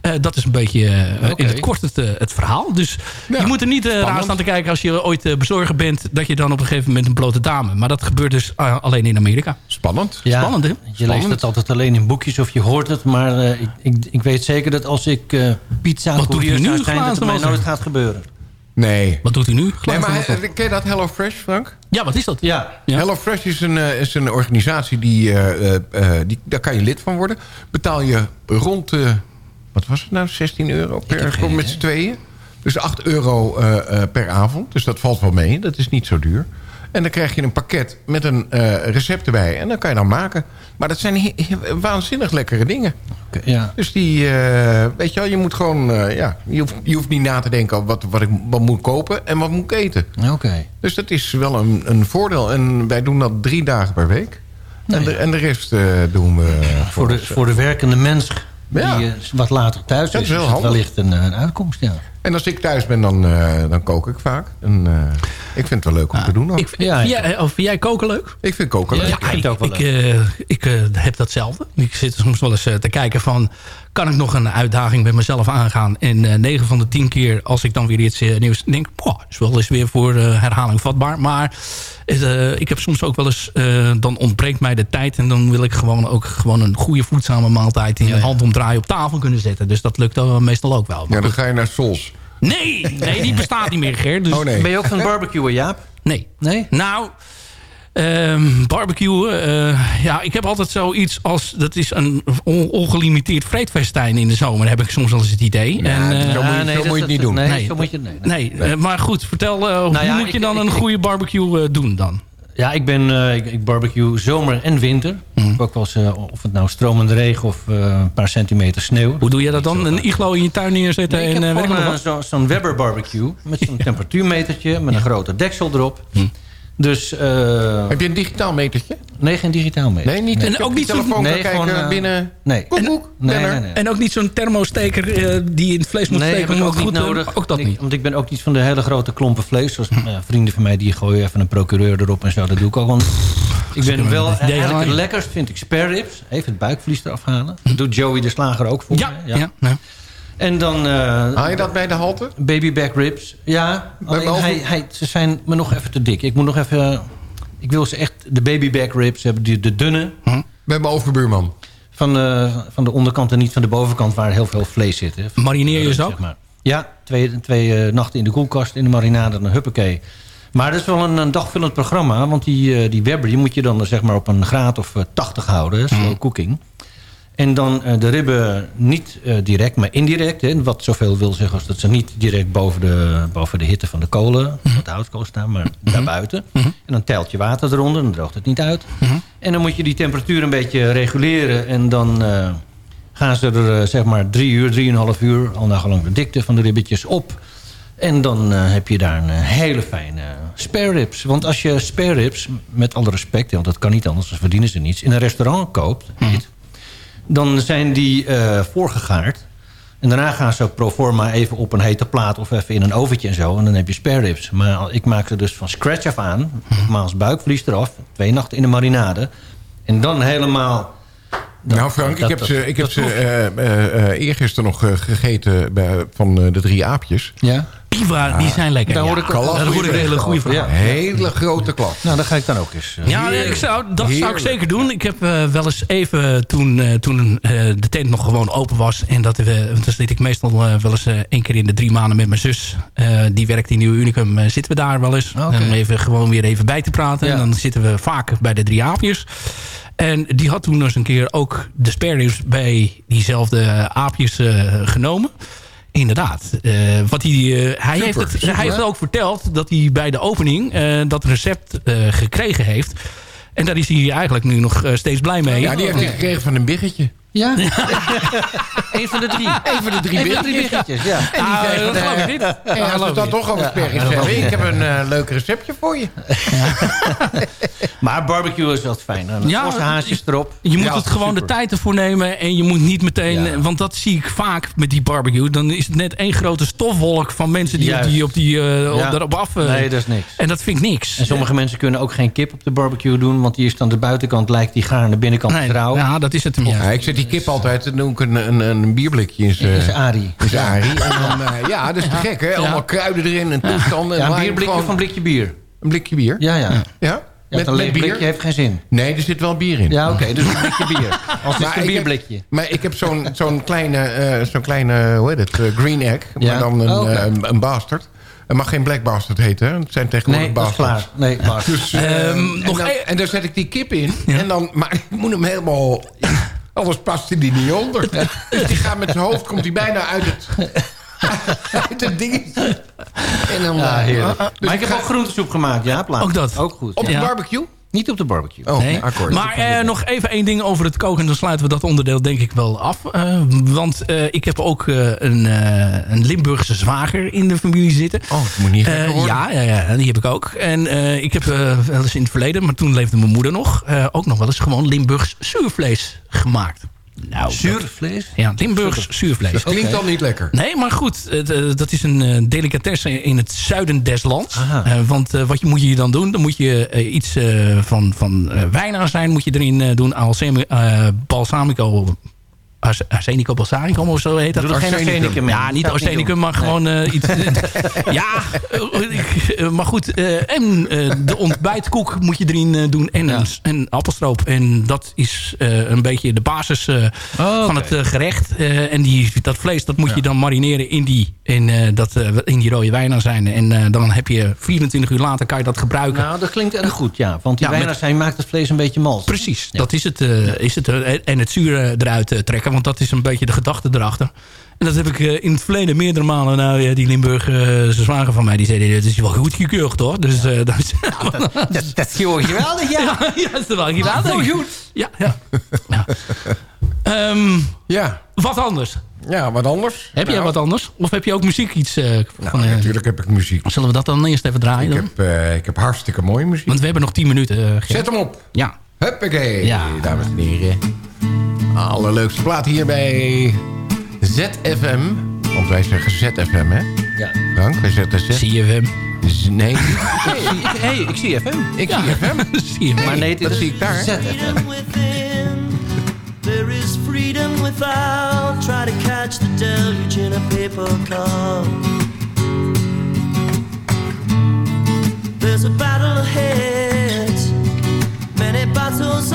eh, dat is een beetje eh, in het kort het, eh, het verhaal. Dus Ja, je moet er niet uh, raar staan te kijken als je ooit eh, bezorger bent, dat je dan op een gegeven moment een blote dame. Maar dat gebeurt dus eh, alleen in Amerika. Spannend. Ja, Spannend, hè? Je leest het altijd alleen in boekjes of je hoort het. Maar eh, ik, ik, ik weet zeker dat als ik eh pizza Wat doet hij nu, zijn... dat het mij nooit gaat gebeuren. Nee. Wat doet u nu? Nee, maar ken je dat HelloFresh, Frank? Ja, wat is dat? Ja, Ja. HelloFresh is een, eh, is een organisatie, die, eh, eh, eh, die, daar kan je lid van worden. Betaal je rond, de wat was het nou, 16 euro per geen met z'n tweeën. Dus 8 euro eh, eh, per avond. Dus dat valt wel mee, dat is niet zo duur. En dan krijg je een pakket met een eh, recept erbij. En dan kan je dan maken. Maar dat zijn waanzinnig lekkere dingen. ja. Dus die, eh, weet je wel, je moet gewoon, eh, ja, je hoeft, je hoeft niet na te denken over wat, wat ik wat moet kopen en wat moet ik eten. Oké. Dus dat is wel een, een voordeel. En wij doen dat drie dagen per week. En, de, en de rest doen we Voor de, voor de werkende mens Ja. die wat later thuis Dat is, is is, wellicht een, een uitkomst. Ja. En als ik thuis ben, dan, eh, dan kook ik vaak. En, eh, ik vind het wel leuk om te doen. Ook. Ik, Ja, jij, of vind jij koken leuk? ik vind koken leuk. Ja, ik ook wel ik, eh, ik eh, heb datzelfde. Ik zit soms wel eens eh, te kijken van... kan ik nog een uitdaging met mezelf aangaan? En eh 9 van de 10 keer als ik dan weer iets eh, nieuws denk... Poh, is wel eens weer voor eh, herhaling vatbaar. Maar eh, ik heb soms ook wel eens... eh, dan ontbreekt mij de tijd... en dan wil ik gewoon ook gewoon een goede voedzame maaltijd... in een ja. handomdraai op tafel kunnen zetten. Dus dat lukt dan meestal ook wel. Maar Ja, dan ga je naar Sols. Nee, nee, die bestaat niet meer, Ger. Dus Oh nee. Ben je ook van barbecuen, Jaap? Nee. Nee? Nou, ehm barbecuen. eh, ja, ik heb altijd zoiets als... Dat is een on- ongelimiteerd vreedfestijn in de zomer. Heb ik soms wel eens het idee. en, eh, zo moet je- Ah, nee, zo moet je het niet doen. Nee, Nee, zo moet je... Nee, nee. nee, eh, maar goed. Vertel, eh, hoe ja, moet ik- je dan ik- een ik- goede barbecue eh, doen dan? Ja, ik ben eh, ik, ik barbecue zomer en winter. Mhm. Heb ook wel eens, eh, of het nou stromende regen of eh, een paar centimeter sneeuw. Hoe doe je dat dan? Een iglo in je tuin neerzetten Nee, ik en heb eh, wat? zo- zo'n Weber barbecue met zo'n *laughs* temperatuurmetertje met een grote deksel erop. Hm. Dus, eh, Heb je een digitaal metertje? nee, geen digitaal meter. Nee, niet. En dat je ook niet zo'n- telefoon kan nee, kijken gewoon, eh, binnen... Nee. Koekoek, Nee, nee, nee. En ook niet zo'n thermosteker eh, die je in het vlees moet Nee, heb steken. ik om ook niet nodig. Ook dat Ik- niet. Want ik ben ook niet van de hele grote klompen vlees. Zoals eh, vrienden van mij die gooien even een procureur erop en zo. Dat doe ik ook wel. Ik ben wel, eigenlijk het lekkerst vind ik spare ribs. Even het buikvlies eraf halen. Dat doet Joey de Slager ook voor Ja, me. ja. ja. En dan eh, Haal je dat bij de halte? baby back ribs. Ja, alleen hij, hij, ze zijn me nog even te dik. Ik moet nog even... Ik wil ze echt... De baby back ribs hebben die, de dunne. Bij mijn overbuurman. Van, eh, van de onderkant en niet van de bovenkant waar heel veel vlees zit. Hè. Marineer je ze ook? Zeg maar. Ja, twee, twee eh, nachten in de koelkast in de marinade en een huppakee. Maar dat is wel een, een dagvullend programma. Want die, eh, die Weber die moet je dan eh, zeg maar op een graad of eh, 80 houden. hè, Slow cooking. En dan eh, de ribben niet eh, direct, maar indirect. Hè, wat zoveel wil zeggen als dat ze niet direct boven de, boven de hitte van de kolen... of de houtkool staan, maar daarbuiten. En dan telt je water eronder, dan droogt het niet uit. En dan moet je die temperatuur een beetje reguleren. En dan eh, gaan ze er zeg maar drie uur, drieënhalf uur... al naar gelang de dikte van de ribbetjes op... En dan heb je daar een hele fijne spare ribs. Want als je spare ribs, met alle respect... want dat kan niet anders, dan verdienen ze niets... in een restaurant koopt, dan zijn die eh, voorgegaard. En daarna gaan ze pro forma even op een hete plaat... of even in een oventje en zo. En dan heb je spare ribs. Maar ik maak ze dus van scratch af aan. Nogmaals, buikvlies eraf. Twee nachten in de marinade. En dan helemaal... nou Frank, dat- ik heb dat- ze, ik heb dat ze eh, eh, eh, eergisteren nog gegeten bij, van eh, de drie aapjes. Ja? Piva, die zijn lekker. Daar hoor ik Daar hoor ik een hele goede verhaal. Ja. Hele grote klap. Nou, dan ga ik dan ook eens... Ja, ik zou, dat zou ik zeker doen. Ik heb eh, wel eens even, toen, eh, toen eh, de tent nog gewoon open was... en dat we, want dan zit ik meestal wel eens eh, één keer in de drie maanden met mijn zus. eh, die werkt in Nieuw Unicum, zitten we daar wel eens. Om even, gewoon weer even bij te praten. Ja. En dan zitten we vaak bij de drie aapjes. En die had toen eens een keer ook de spare ribs bij diezelfde aapjes eh, genomen. Inderdaad. Eh, wat hij, eh, hij, heeft het, super, hij heeft ook verteld dat hij bij de opening eh, dat recept eh, gekregen heeft. En daar is hij eigenlijk nu nog steeds blij mee. Ja, die heeft hij gekregen van een biggetje. Ja? *laughs* Eén van de drie. Een van de drie Eén van de drie biggetjes. ja. En die Ah, zei dat geloof ik niet. hey, Dat als we dan toch ja, dat hebben. Ik heb een eh, leuk receptje voor je. *laughs* Maar barbecue is wel fijn. Dan Ja, haasjes erop. Je moet Ja, het gewoon super. de tijd ervoor nemen. En je moet niet meteen... Ja. Want dat zie ik vaak met die barbecue. Dan is het net één grote stofwolk van mensen die, op die, op die op, Ja. daarop af... eh, Nee, dat is niks. En dat vind ik niks. En sommige mensen kunnen ook geen kip op de barbecue doen... want die is dan de buitenkant lijkt die gaar aan de binnenkant Nee, trouw. ja, dat is het. Ja. Ja, ik zet die kip altijd, dan doe ik een, een, een bierblikje in zijn is Ari. zijn Ari. En dan, eh, ja, dat is te gek, hè? Allemaal kruiden erin en toestanden. Ja, En een bierblikje of een blikje bier? Een blikje bier? Ja, ja. ja. Ja? Met, een leeg blikje heeft geen zin. Nee, er zit wel bier in. Ja, oké, dus een blikje bier. *laughs* Als het is een heb- bierblikje. Maar ik heb zo'n zo'n kleine, eh, zo'n kleine, hoe heet het, eh, green egg. Ja. Maar dan een, Oh, een, bastard. Het mag geen black bastard heten, hè? Het zijn tegenwoordig Nee, dat is bastards. klaar. Nee, maar. *laughs* Dus, eh, Ehm, en, dan, e- en daar zet ik die kip in. En dan, maar ik moet hem helemaal... Anders past hij die niet onder. *laughs* Dus die gaat met zijn hoofd, komt hij bijna uit het... *laughs* uit het ding. En dan, Ja, heerlijk. dus maar ik heb ga- ook groentesoep gemaakt, ja, plaat. Ook dat. Ook goed. Op ja. de barbecue? Niet op de barbecue. Oh, Nee. akkoord. Maar eh, nog even één ding over het koken. Dan sluiten we dat onderdeel denk ik wel af. Eh, want eh, ik heb ook eh, een, eh, een Limburgse zwager in de familie zitten. Oh, het moet niet worden. ja, ja, ja, die heb ik ook. En eh, ik heb wel eens in het verleden, maar toen leefde mijn moeder nog... eh, ook nog wel eens gewoon Limburgs zuurvlees gemaakt. Nou, Zuurvlees? ja, Limburgs zuurvlees. Dat klinkt al niet lekker. Nee, maar goed, eh, dat is een eh, delicatesse in het zuiden des lands. Eh, want wat moet je hier dan doen? Dan moet je iets van, van wijn aan zijn, moet je erin doen. Eh, balsamico, ars- arsenico balsamico of zo heet dat. Doe geen Arsenicum. arsenicum. Ja, niet ik arsenicum, maar gewoon eh, iets... *laughs* ja, eh, eh, maar goed. en de ontbijtkoek moet je erin doen. En, en appelstroop. En dat is een beetje de basis Oh, van het gerecht. En die, dat vlees dat moet je dan marineren in die, in, dat, in die rode wijnazijnen. En dan heb je 24 uur later kan je dat gebruiken. Nou, dat klinkt erg goed, ja. Want die Ja, wijnazijn maakt het vlees een beetje mals. Precies, dat is het. is het en het zuur eruit eh, Want dat is een beetje de gedachte erachter. En dat heb ik eh, in het verleden meerdere malen... Nou, ja, die Limburg, eh, zijn zwager van mij, die zei... Dat is wel goed gekeurd, hoor. Dus, eh, dat, is, Dat, dat is gewoon geweldig, ja. *laughs* ja, ja, dat is wel geweldig. Heel goed. Ja, ja. ja. Ehm, Ja. wat anders? Ja, wat anders? Heb jij Nou, wat anders? Of heb je ook muziek iets eh, van... Nou, eh, natuurlijk heb ik muziek. zullen we dat dan eerst even draaien? Ik Dan? heb, eh, ik heb hartstikke mooie muziek. Want we hebben nog 10 minuten. eh. Zet hem op. Ja. Huppakee. Ja. Dames en heren. Allerleukste plaat hier bij ZFM. Want wij zeggen ZFM, hè? Ja. Frank, wij zetten Z. CFM. Z- Nee, Hey, ik zie FM. ik zie FM. CFM. Maar nee, dat zie ik daar. ZFM. There is freedom without. Try to catch the deluge in a paper cup. There's a battle ahead. Many battles lost,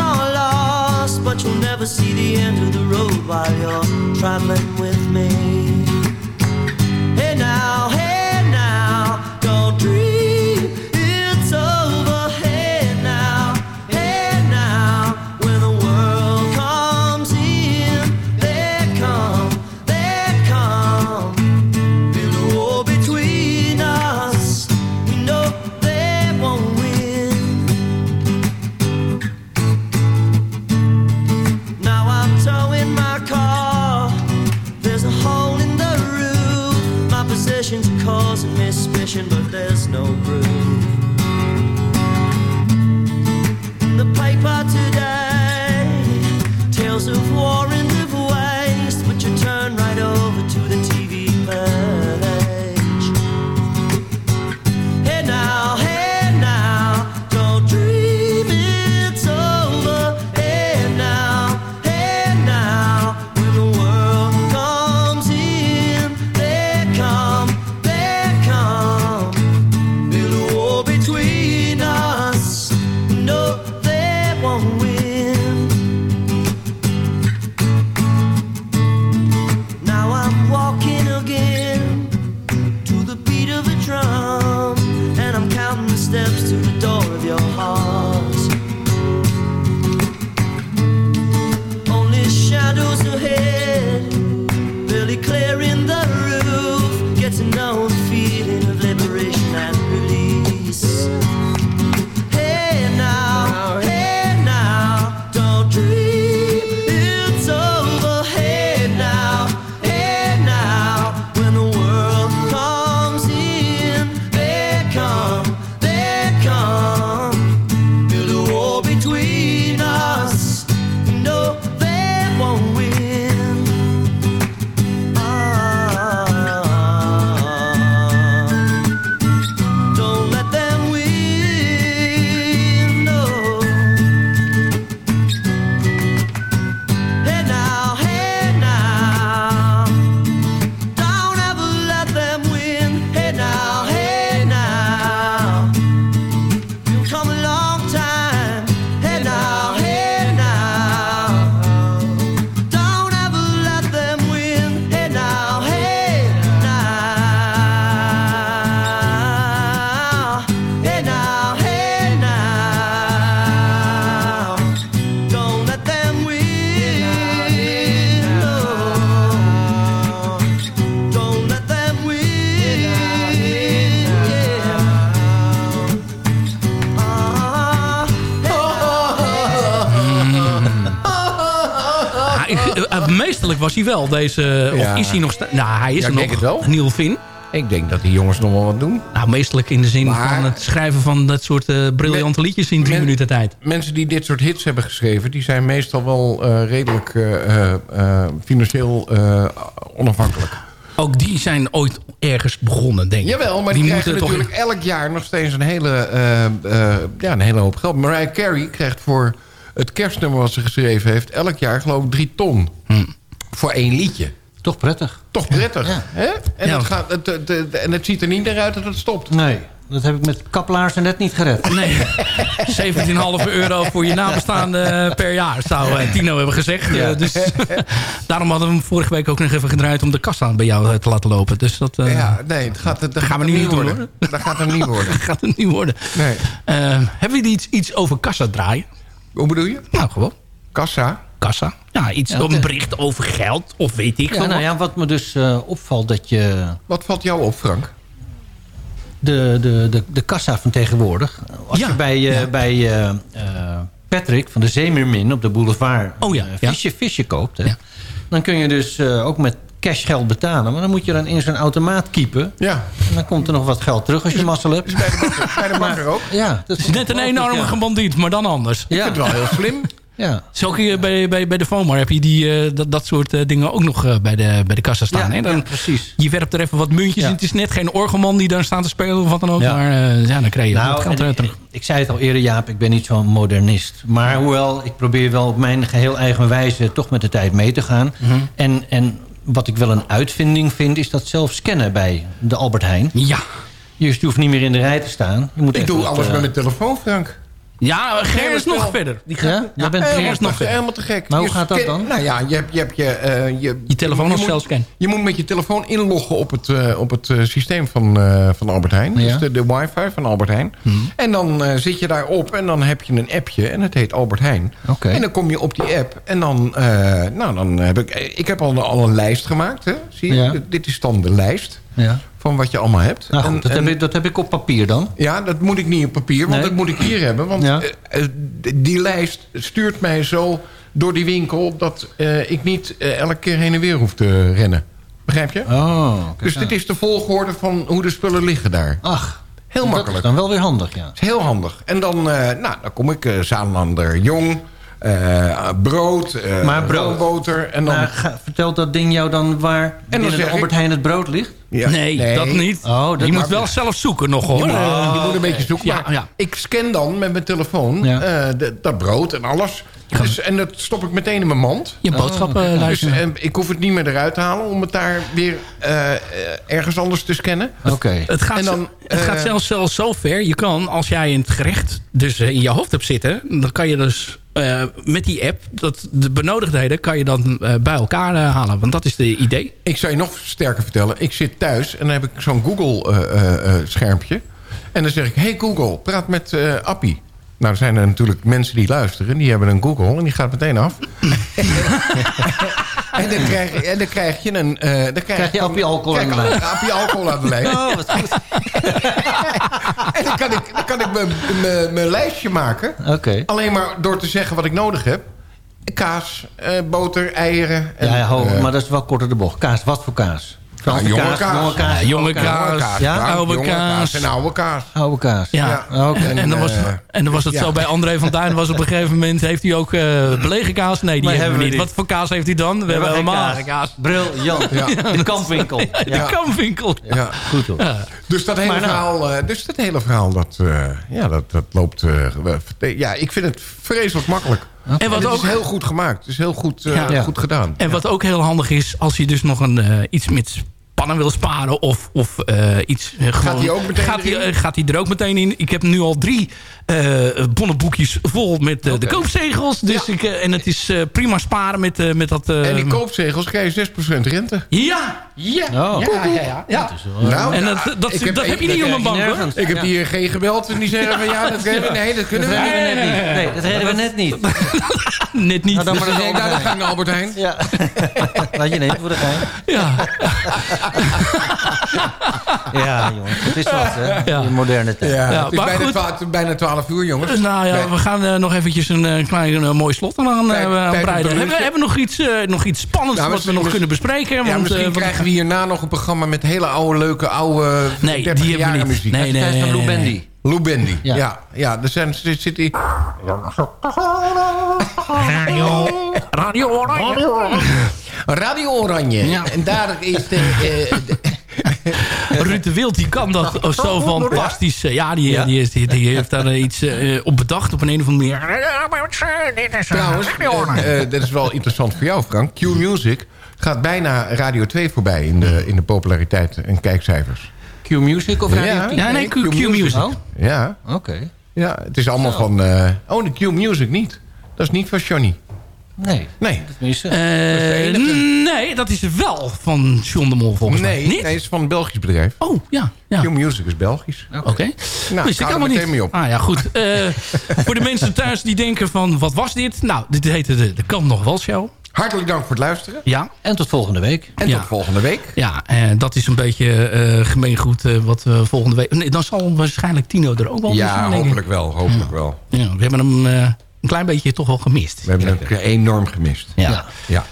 but you'll never see the end of the road while you're traveling with me. Suspicion, but there's no proof. Was hij wel, deze... Ja. Of is hij nog... Nou, hij is Ja, er nog. wel. Neil Finn. Ik denk dat die jongens nog wel wat doen. Nou, meestelijk in de zin Maar- van het schrijven van dat soort eh, briljante liedjes in drie Men- minuten tijd. Mensen die dit soort hits hebben geschreven... die zijn meestal wel eh, redelijk eh, financieel onafhankelijk. Ook die zijn ooit ergens begonnen, denk ik. Jawel, maar die, krijgen moeten toch- natuurlijk elk jaar nog steeds een hele, ja, een hele hoop geld. Mariah Carey krijgt voor het kerstnummer wat ze geschreven heeft... elk jaar geloof ik drie ton. Hm. Voor één liedje. Toch prettig. Toch prettig. Hè? En, Ja. het gaat, het, het- het- en het ziet er niet naar uit dat het stopt. Nee, dat heb ik met kaplaarzen net niet gered. Nee, 17,5 euro voor je nabestaande eh, per jaar, zou eh, Tino hebben gezegd. Ja. Eh, dus, *laughs* daarom hadden we hem vorige week ook nog even gedraaid... om de kassa bij jou te laten lopen. Dus dat eh, Ja, nee, dat gaat, dat gaan gaat we hem nu niet worden. Dat gaat hem niet *laughs* worden. gaat het niet worden. Nee. Eh, hebben we iets, iets over kassa draaien? Hoe bedoel je? Nou, gewoon. Kassa? Kassa. Ja, iets, Ja, een bericht over geld of weet ik Ja, veel nou wat. ja, wat me dus eh, opvalt dat je... Wat valt jou op, Frank? De, de, de, de kassa van tegenwoordig. Als Ja, je bij, eh, bij eh, eh, Patrick van de Zeemeermin op de boulevard Oh ja, een ja. visje, visje koopt... Hè, dan kun je dus eh, ook met cashgeld betalen. Maar dan moet je dan in zo'n automaat kiepen. Ja. En dan komt er nog wat geld terug als je mazzel hebt. Bij de *laughs* bakker ook. Ja, dat is net een enorme ja. bandiet, maar dan anders. Ik vind het wel heel slim. Ja. Zo kun je bij, bij, bij de FOMAR heb je die, eh, dat, dat soort eh, dingen ook nog eh, bij, de, bij de kassa staan. Ja, hè? Dan, ja, precies. Je werpt er even wat muntjes Ja. in. Het is net geen orgelman die daar staat te spelen of wat dan ook. Ja. Maar eh, ja, dan krijg je wat Nou, geld ik, ik zei het al eerder, Jaap, ik ben niet zo'n modernist. Maar hoewel, ik probeer wel op mijn geheel eigen wijze... toch met de tijd mee te gaan. Mhm. En, en wat ik wel een uitvinding vind... is dat zelf scannen bij de Albert Heijn. Ja. Je hoeft niet meer in de rij te staan. Je moet Ik doe alles met mijn telefoon, Frank. Ja, Ger is nog verder. Die Ja? Jij bent Eh, Ger is nog nog verder. helemaal te gek. Maar hoe Je gaat dat dan? Nou ja, je hebt je, hebt je, eh, je, Je telefoon als moet- zelfscan. Je moet met je telefoon inloggen op het, eh, op het eh, systeem van, eh, van Albert Heijn. Ja. Dus de, de wifi van Albert Heijn. En dan eh, zit je daarop en dan heb je een appje en het heet Albert Heijn. Oké. En dan kom je op die app en dan, eh, nou, dan heb ik... Ik heb al, al een lijst gemaakt, hè? zie je? Ja. Dit is dan de lijst Ja. Van wat je allemaal hebt. Nou goed, En- dat, en- heb ik, dat heb ik op papier dan. ja, dat moet ik niet op papier, want Nee. dat moet ik hier hebben. Want Ja. eh, eh, die lijst stuurt mij zo door die winkel... dat eh, ik niet elke keer heen en weer hoef te rennen. Begrijp je? Oh, dus dit is de volgorde van hoe de spullen liggen daar. Ach, Heel dat makkelijk. is dan wel weer handig, ja. is heel handig. En dan, nou, dan kom ik Zaanlander Jong, eh, brood, eh, Maar brood. roomboter. En dan, ga- vertelt dat ding jou dan waar binnen zeg de ik- Albert Heijn het brood ligt? Ja, nee, dat niet. Oh, dat je moet wel zelf zoeken nog hoor. Je moet, je moet een beetje zoeken. Ja, maar ja. Ik scan dan met mijn telefoon Ja. eh, de- dat brood en alles. Dus, en dat stop ik meteen in mijn mand. Je boodschappen Dus luisteren. eh, ik hoef het niet meer eruit te halen... om het daar weer eh, eh, ergens anders te scannen. Oké. Het gaat, En dan, het eh, gaat zelfs, zelfs zo ver. Je kan, als jij in het gerecht dus eh, in je hoofd hebt zitten... dan kan je dus eh, met die app... Dat de benodigdheden kan je dan eh, bij elkaar eh, halen. Want dat is de idee. Ik zou je nog sterker vertellen. Ik zit thuis en dan heb ik zo'n Google-schermpje. en dan zeg ik... Hey Google, praat met eh Appie. Nou, er zijn er natuurlijk mensen die luisteren. Die hebben een Google en die gaat meteen af. *laughs* en, dan krijg, je- en dan krijg je een... eh, dan krijg, Krijg je appie alcohol aan de lijn. Appie alcohol aan de lijn. Oh, wat goed. *laughs* En dan kan ik, dan kan ik mijn- lijstje maken. Oké. Alleen maar door te zeggen wat ik nodig heb. Kaas, eh, boter, eieren. En, Ja, ja ho, eh, maar dat is wel korter de bocht. Kaas, wat voor kaas? Nou, jonge kaas. Jonge kaas. Jonge kaas. Ja, oude kaas. En oude kaas. Oude kaas. Ja. Ja, oké. En, dan was, eh, en dan was het ja. zo bij André van Duin. Was op een gegeven moment heeft hij ook eh belegen kaas. Nee, die Maar hebben we niet. Wat voor kaas heeft hij dan? We, hebben geen helemaal kaas. kaas. Briljant. De *laughs* kampwinkel. *laughs* De Ja. kampwinkel. Ja. Goed hoor. Dus dat hele nou- verhaal, eh, dus dat hele verhaal dat, eh, ja, dat, dat loopt... we- ja, ik vind het vreselijk makkelijk. En wat het ook, is heel goed gemaakt. Het is heel goed, eh, Ja. goed gedaan. En wat ook heel handig is, als je dus nog een, eh, iets met pannen wil sparen of, of eh, iets... eh, gewoon, die ook meteen gaat eh, gaat die er ook meteen in. Ik heb nu al drie eh bonnenboekjes vol met de koopzegels. Dus ik, en het is eh, prima sparen met, met dat... eh, en die koopzegels krijg je 6% rente. Ja, ja, Oh. ja, ja, ja, ja. Nou, En dat, dat, ik dat, heb je ik- niet op je bank hoor. Ik heb die ING gebeld en die zeggen van ja, dat, *laughs* kunnen we- nee, dat kunnen we niet. redden we net niet. Nee, dat redden we net niet. *laughs* Net niet. Nou, dan maar dan de denk ik, nou, dan Albert ga ik naar Albert Heijn. Ja. *laughs* Laat je nemen voor de gein. ja. Ja, *laughs* jongens. Het is wat, hè. Ja. In moderne tijd. Ja, Ja, het is maar bijna, goed. 12, bijna 12 uur, jongens. Dus nou ja, Nee. we gaan eh, nog eventjes een eh, klein eh, mooi slot aan, te breiden. Hebben, hebben we nog iets, nog iets spannends Nou, wat we nog kunnen bespreken? Ja, Want, misschien wat- krijgen we hierna nog een programma met hele oude, leuke, oude Nee, 30 die hebben we niet. muziek. Nee, nee, Tijd van Lou Bendy. Lou Bendy, ja. Ja. Ja, er zijn, zit, zit die... *laughs* Radio Oranje. Radio Oranje. Ja. En daar is de... de- *laughs* Ruud de Wild die kan dat oh, zo fantastisch. eh, Ja, die, die, is- die, die heeft daar eh, iets op bedacht op een, een of andere manier. trouwens, eh, dat is wel interessant voor jou, Frank. Q-Music gaat bijna Radio 2 voorbij in de, in de populariteit en kijkcijfers. Q-Music of Radio Ja. 10? Ja, nee, Q, Q Music. Oh, Ja, oké. ja het is allemaal van... eh, oh, de Q-Music niet. Dat is niet van Johnny. Nee. Nee. Tenminste, Eh, nee, dat is wel van John de Mol volgens Nee, mij. Niet? nee, het is van een Belgisch bedrijf. Oh, ja. ja. Q-Music is Belgisch. Oké. Nou, Wist ik ik ga er allemaal meteen niet. mee op. Ah ja, goed. *laughs* Eh, voor de mensen thuis die denken van, wat was dit? Nou, dit heette de, de Kan Nog Wel Show. Hartelijk dank voor het luisteren. Ja. En tot volgende week. En Ja. tot volgende week. Ja, eh, dat is een beetje eh gemeengoed eh, wat we volgende week... Nee, dan zal waarschijnlijk Tino er ook wel Ja, zijn, ik. hopelijk wel. Hopelijk wel. Ja, we hebben hem eh, een klein beetje toch wel gemist. We hebben hem enorm gemist. Ja. Ja.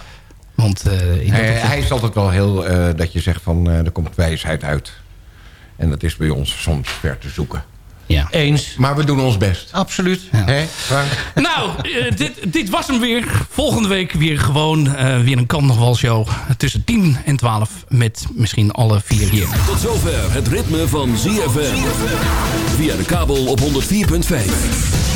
Want eh, dat Hij, opzicht- hij is altijd wel heel... eh, dat je zegt van, eh, er komt wijsheid uit. En dat is bij ons soms ver te zoeken. Ja. Eens. Maar we doen ons best. Absoluut. Hè, Frank? Nou, eh, dit, dit was hem weer. Volgende week weer gewoon eh, weer een Kan Nog Wel show. Tussen 10 en 12 met misschien alle vier hier. Tot zover het ritme van ZFM. Via de kabel op 104.5.